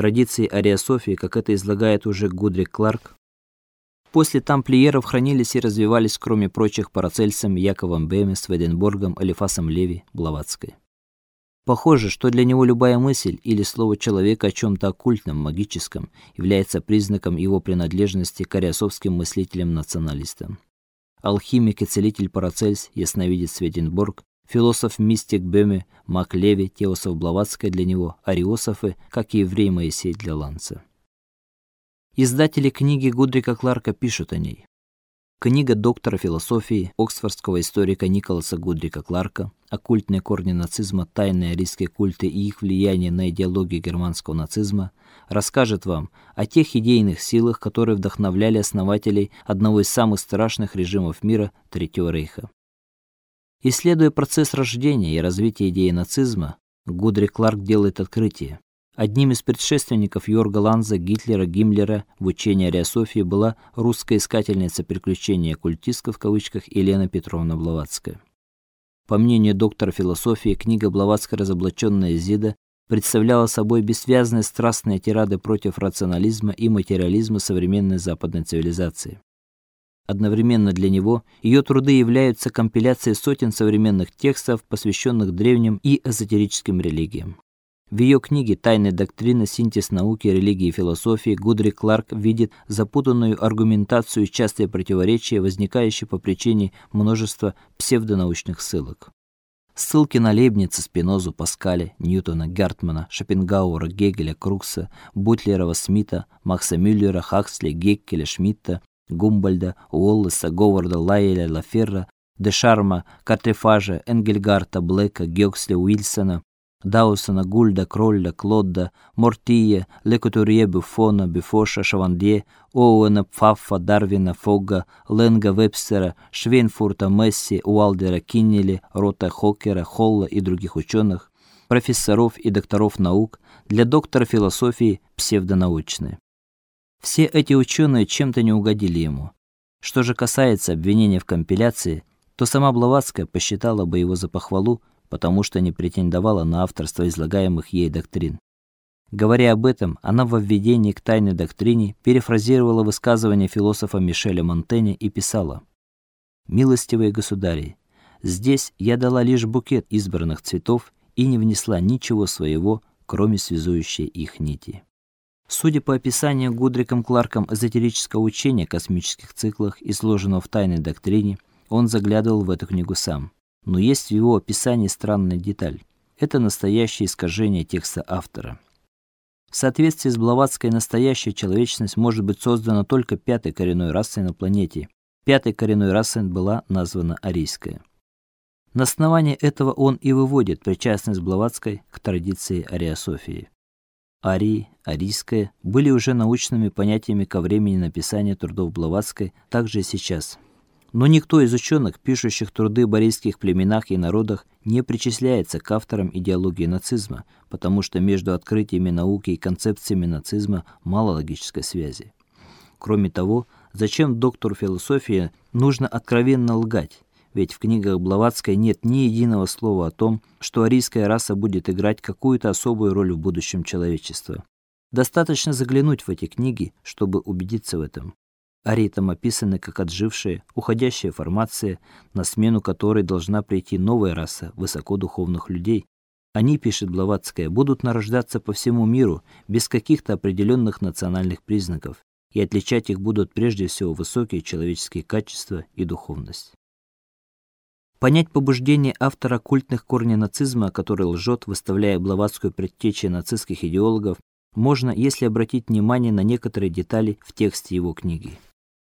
традиции ариософии, как это излагает уже Гудрик Кларк, После тамплиеров хранились и развивались, кроме прочих, Парацельсом, Яковом Беме, Сведенборгом, Алифасом Леви, Блаватской. Похоже, что для него любая мысль или слово человека о чем то оккультном, магическом является признаком его принадлежности к ариософским мыслителям-националистам. Алхимик и целитель Парацельс, ясновидец Сведенборг, философ-мистик Беме, маг Леви, теософ Блаватская для него, ариософы, как и еврей Моисей для Ланца. Издатели книги Гудрика Кларка пишут о ней. Книга доктора философии оксфордского историка Николаса Гудрика Кларка Оккультные корни нацизма, тайные арийские культы и их влияние на идеологию германского нацизма расскажет вам о тех идейных силах, которые вдохновляли основателей одного из самых страшных режимов мира Третьего рейха. Исследуя процесс рождения и развития идеи нацизма, Гудрик Кларк делает открытие. Одним из предшественников Йорга Ланза, Гитлера, Гиммлера в учении Ариософии была русская искательница приключений оккультистка в кавычках Елена Петровна Блаватская. По мнению доктора философии, книга Блаватской Разоблаченная Зида представляла собой бессвязные страстные тирады против рационализма и материализма современной западной цивилизации. Одновременно для него ее труды являются компиляцией сотен современных текстов, посвященных древним и эзотерическим религиям. В ее книге Тайная доктрина, синтез науки, религии и философии Гудри Кларк видит запутанную аргументацию и частые противоречия, возникающие по причине множества псевдонаучных ссылок. Ссылки на Лейбница, Спинозу, Паскаля, Ньютона, Гертмана, Шопенгауэра, Гегеля, Крукса, Бутлерова, Смита, Макса Мюллера, Хаксли, Геккеля, Шмидта, Гумбольда, Уоллеса, Говарда, Лайеля, Лаферра, Дешарма, Картефажа, Энгельгарта, Блэка, Гёксли, Уилсона, Даусона, Гульда, Кролля, Клодда, Мортия, Лекутурье, Буфона, Бифоша, Шавандье, Оуэна, Пфаффа, Дарвина, Фогга, Ленга, Вебстера, Швейнфурта, Месси, Уалдера, Киннели, Рота, Хокера, Холла и других ученых, профессоров и докторов наук, для доктора философии псевдонаучные. Все эти ученые чем-то не угодили ему. Что же касается обвинения в компиляции, то сама Блаватская посчитала бы его за похвалу потому что не претендовала на авторство излагаемых ей доктрин. Говоря об этом, она в введении к тайной доктрине перефразировала высказывание философа Мишеля Монтэня и писала: "Милостивые государи, здесь я дала лишь букет избранных цветов и не внесла ничего своего, кроме связующей их нити". Судя по описанию Гудриком Кларком эзотерического учения о космических циклах, изложенного в тайной доктрине, он заглядывал в эту книгу сам. Но есть в его описании странная деталь. Это настоящее искажение текста автора. В соответствии с Блаватской настоящая человечность может быть создана только пятой коренной расой на планете. Пятой коренной расой была названа арийская. На основании этого он и выводит причастность Блаватской к традиции ариософии. Арии, арийская были уже научными понятиями ко времени написания трудов Блаватской, также и сейчас – но никто из ученых, пишущих труды о борейских племенах и народах, не причисляется к авторам идеологии нацизма, потому что между открытиями науки и концепциями нацизма мало логической связи. Кроме того, зачем доктору философии нужно откровенно лгать? Ведь в книгах Блаватской нет ни единого слова о том, что арийская раса будет играть какую-то особую роль в будущем человечества. Достаточно заглянуть в эти книги, чтобы убедиться в этом. Арии там описаны как отжившая, уходящая формация, на смену которой должна прийти новая раса высокодуховных людей. Они, пишет Блаватская, будут нарождаться по всему миру без каких-то определенных национальных признаков, и отличать их будут прежде всего высокие человеческие качества и духовность. Понять побуждение автора культных корней нацизма, который лжет, выставляя Блаватскую предтечей нацистских идеологов, можно, если обратить внимание на некоторые детали в тексте его книги.